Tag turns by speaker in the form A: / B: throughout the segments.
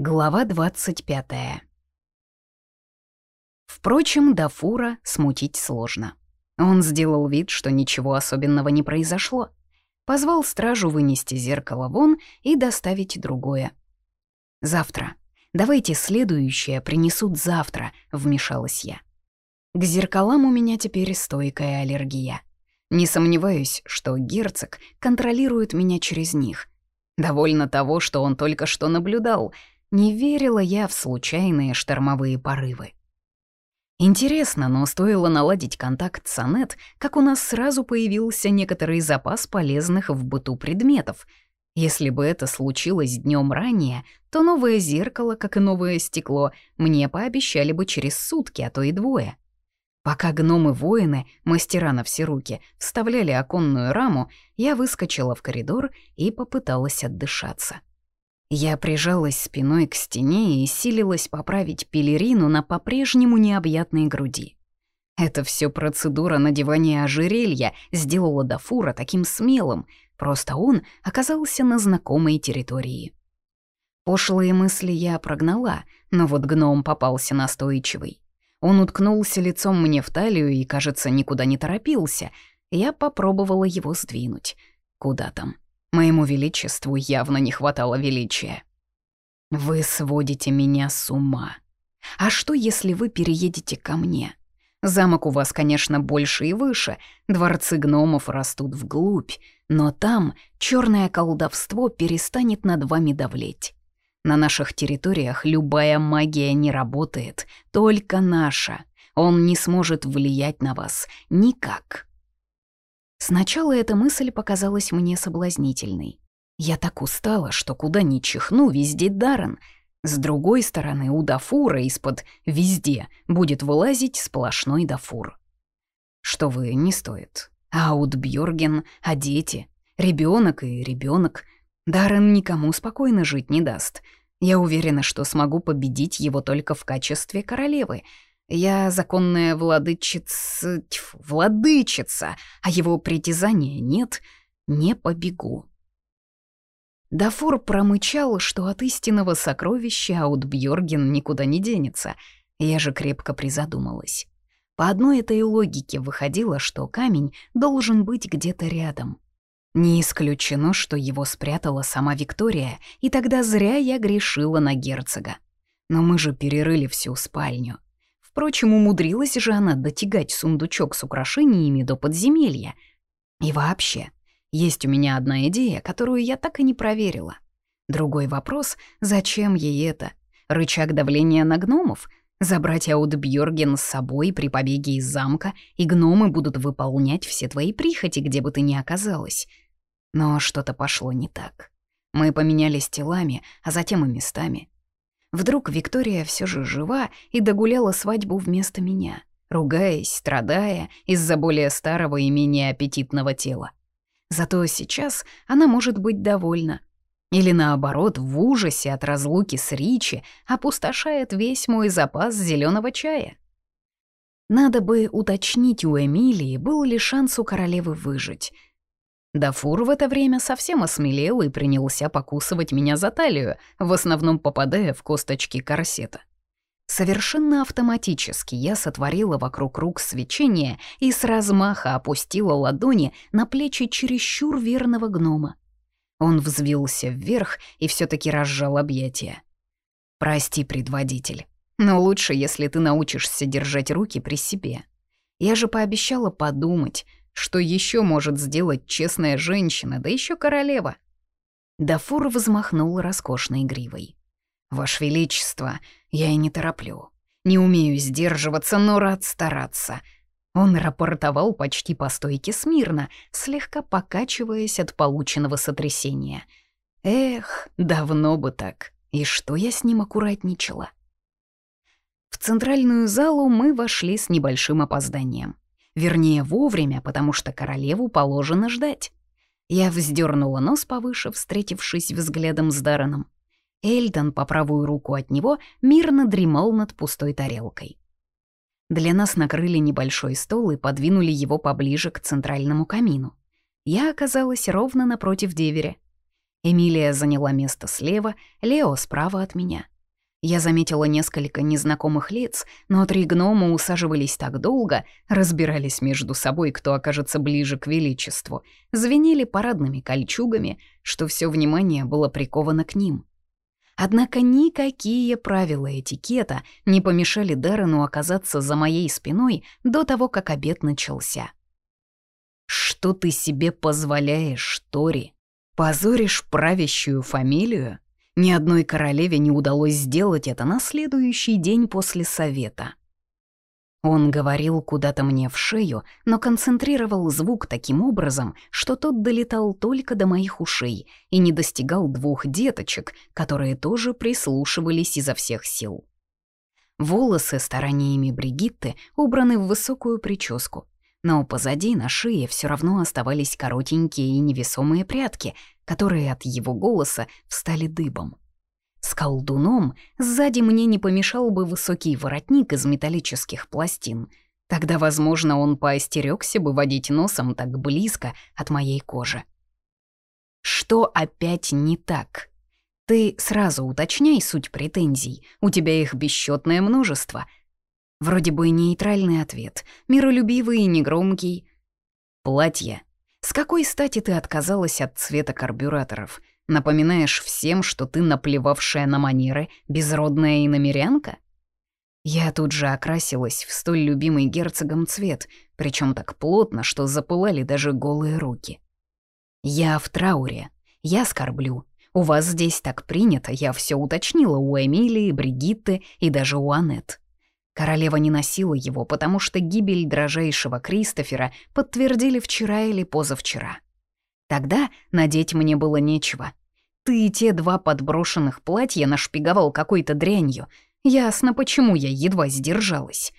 A: Глава 25 Впрочем, Дафура смутить сложно. Он сделал вид, что ничего особенного не произошло. Позвал стражу вынести зеркало вон и доставить другое. «Завтра. Давайте следующее принесут завтра», — вмешалась я. К зеркалам у меня теперь стойкая аллергия. Не сомневаюсь, что герцог контролирует меня через них. Довольно того, что он только что наблюдал. Не верила я в случайные штормовые порывы. Интересно, но стоило наладить контакт с Анет, как у нас сразу появился некоторый запас полезных в быту предметов. Если бы это случилось днем ранее, то новое зеркало, как и новое стекло, мне пообещали бы через сутки, а то и двое. Пока гномы-воины, мастера на все руки, вставляли оконную раму, я выскочила в коридор и попыталась отдышаться. Я прижалась спиной к стене и силилась поправить пелерину на по-прежнему необъятной груди. Это все процедура надевания ожерелья сделала Дафура таким смелым, просто он оказался на знакомой территории. Пошлые мысли я прогнала, но вот гном попался настойчивый. Он уткнулся лицом мне в талию и, кажется, никуда не торопился. Я попробовала его сдвинуть. Куда там? Моему величеству явно не хватало величия. «Вы сводите меня с ума. А что, если вы переедете ко мне? Замок у вас, конечно, больше и выше, дворцы гномов растут вглубь, но там черное колдовство перестанет над вами давлеть. На наших территориях любая магия не работает, только наша. Он не сможет влиять на вас никак. Сначала эта мысль показалась мне соблазнительной. Я так устала, что куда ни чихну, везде Даррен. С другой стороны, у Дафура из-под «везде» будет вылазить сплошной Дафур. Что вы, не стоит. Аут Бьорген, а дети? Ребенок и ребенок. Даррен никому спокойно жить не даст — я уверена, что смогу победить его только в качестве королевы. Я законная владычица... Тьфу, владычица, а его притязания нет, не побегу. Дафур промычал, что от истинного сокровища Аутбьорген никуда не денется. Я же крепко призадумалась. По одной этой логике выходило, что камень должен быть где-то рядом. Не исключено, что его спрятала сама Виктория, и тогда зря я грешила на герцога. Но мы же перерыли всю спальню. Впрочем, умудрилась же она дотягать сундучок с украшениями до подземелья. И вообще, есть у меня одна идея, которую я так и не проверила. Другой вопрос — зачем ей это? Рычаг давления на гномов? Забрать Аудбьорген с собой при побеге из замка, и гномы будут выполнять все твои прихоти, где бы ты ни оказалась. Но что-то пошло не так. Мы поменялись телами, а затем и местами. Вдруг Виктория все же жива и догуляла свадьбу вместо меня, ругаясь, страдая из-за более старого и менее аппетитного тела. Зато сейчас она может быть довольна, или наоборот, в ужасе от разлуки с Ричи опустошает весь мой запас зеленого чая. Надо бы уточнить у Эмилии, был ли шанс у королевы выжить. Дафур в это время совсем осмелел и принялся покусывать меня за талию, в основном попадая в косточки корсета. Совершенно автоматически я сотворила вокруг рук свечение и с размаха опустила ладони на плечи чересчур верного гнома. Он взвился вверх и все таки разжал объятия. «Прости, предводитель, но лучше, если ты научишься держать руки при себе. Я же пообещала подумать, что еще может сделать честная женщина, да еще королева». Дафур взмахнул роскошной гривой. «Ваше Величество, я и не тороплю. Не умею сдерживаться, но рад стараться. Он рапортовал почти по стойке смирно, слегка покачиваясь от полученного сотрясения. Эх, давно бы так. И что я с ним аккуратничала? В центральную залу мы вошли с небольшим опозданием. Вернее, вовремя, потому что королеву положено ждать. Я вздернула нос повыше, встретившись взглядом с Дарреном. Эльдон по правую руку от него мирно дремал над пустой тарелкой. Для нас накрыли небольшой стол и подвинули его поближе к центральному камину. Я оказалась ровно напротив деверя. Эмилия заняла место слева, Лео справа от меня. Я заметила несколько незнакомых лиц, но три гнома усаживались так долго, разбирались между собой, кто окажется ближе к величеству, звенели парадными кольчугами, что все внимание было приковано к ним. Однако никакие правила этикета не помешали Даррену оказаться за моей спиной до того, как обед начался. «Что ты себе позволяешь, Тори? Позоришь правящую фамилию?» Ни одной королеве не удалось сделать это на следующий день после совета. Он говорил куда-то мне в шею, но концентрировал звук таким образом, что тот долетал только до моих ушей и не достигал двух деточек, которые тоже прислушивались изо всех сил. Волосы стараниями Бригитты убраны в высокую прическу, но позади на шее все равно оставались коротенькие и невесомые прятки, которые от его голоса встали дыбом. С колдуном сзади мне не помешал бы высокий воротник из металлических пластин. Тогда, возможно, он поостерёгся бы водить носом так близко от моей кожи. Что опять не так? Ты сразу уточняй суть претензий, у тебя их бесчетное множество — Вроде бы нейтральный ответ, миролюбивый и негромкий. Платье. С какой стати ты отказалась от цвета карбюраторов? Напоминаешь всем, что ты наплевавшая на манеры, безродная иномерянка? Я тут же окрасилась в столь любимый герцогом цвет, причем так плотно, что запылали даже голые руки. Я в трауре, я скорблю. У вас здесь так принято, я все уточнила у Эмилии, Бригитты и даже у Аннет. Королева не носила его, потому что гибель дрожайшего Кристофера подтвердили вчера или позавчера. Тогда надеть мне было нечего. Ты и те два подброшенных платья нашпиговал какой-то дрянью. Ясно, почему я едва сдержалась.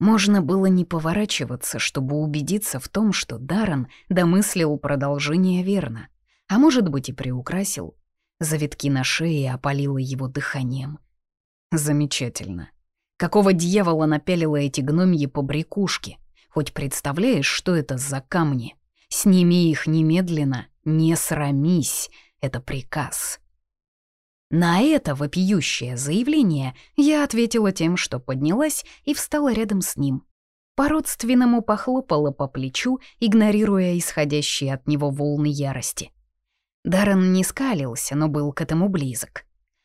A: Можно было не поворачиваться, чтобы убедиться в том, что Даррен домыслил продолжение верно, а может быть и приукрасил. Завитки на шее опалило его дыханием. Замечательно. Какого дьявола напялила эти гномьи побрякушки? Хоть представляешь, что это за камни? Сними их немедленно, не срамись, это приказ. На это вопиющее заявление я ответила тем, что поднялась и встала рядом с ним. По-родственному похлопала по плечу, игнорируя исходящие от него волны ярости. Даррен не скалился, но был к этому близок.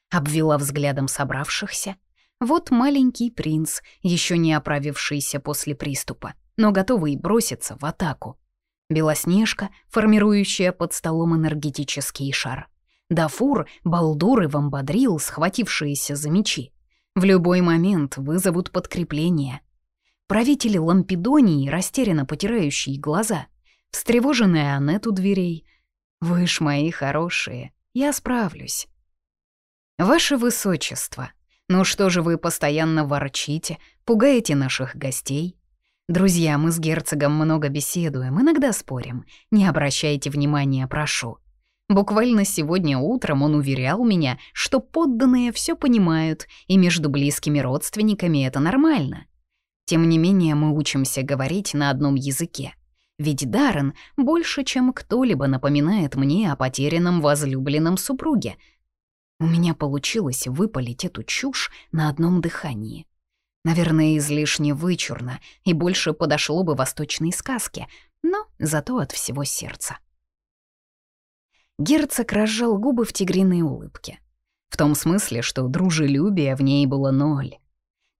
A: Обвела взглядом собравшихся, вот маленький принц, еще не оправившийся после приступа, но готовый броситься в атаку. Белоснежка, формирующая под столом энергетический шар. Дафур, Балдур и Вамбадрил, схватившиеся за мечи. В любой момент вызовут подкрепление. Правители Лампедонии, растерянно потирающие глаза. Встревоженная Аннет у дверей. «Вы ж мои хорошие, я справлюсь». «Ваше Высочество», ну что же вы постоянно ворчите, пугаете наших гостей? Друзья, мы с герцогом много беседуем, иногда спорим. Не обращайте внимания, прошу. Буквально сегодня утром он уверял меня, что подданные все понимают, и между близкими родственниками это нормально. Тем не менее, мы учимся говорить на одном языке. Ведь Даррен больше, чем кто-либо напоминает мне о потерянном возлюбленном супруге — у меня получилось выпалить эту чушь на одном дыхании. Наверное, излишне вычурно и больше подошло бы восточной сказке, но зато от всего сердца. Герцог разжал губы в тигриной улыбке. В том смысле, что дружелюбия в ней было ноль.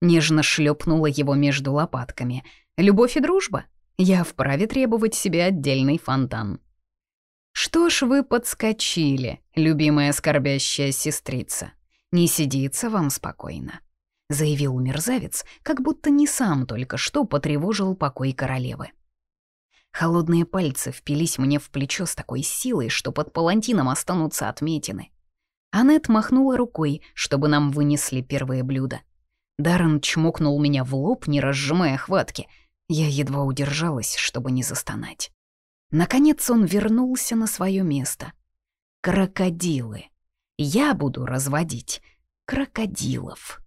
A: Нежно шлепнула его между лопатками. «Любовь и дружба? Я вправе требовать себе отдельный фонтан». «Что ж вы подскочили, любимая скорбящая сестрица? Не сидится вам спокойно», — заявил мерзавец, как будто не сам только что потревожил покой королевы. Холодные пальцы впились мне в плечо с такой силой, что под палантином останутся отметины. Аннет махнула рукой, чтобы нам вынесли первые блюда. Даррен чмокнул меня в лоб, не разжимая хватки. Я едва удержалась, чтобы не застонать. Наконец он вернулся на свое место. Крокодилы. Я буду разводить крокодилов.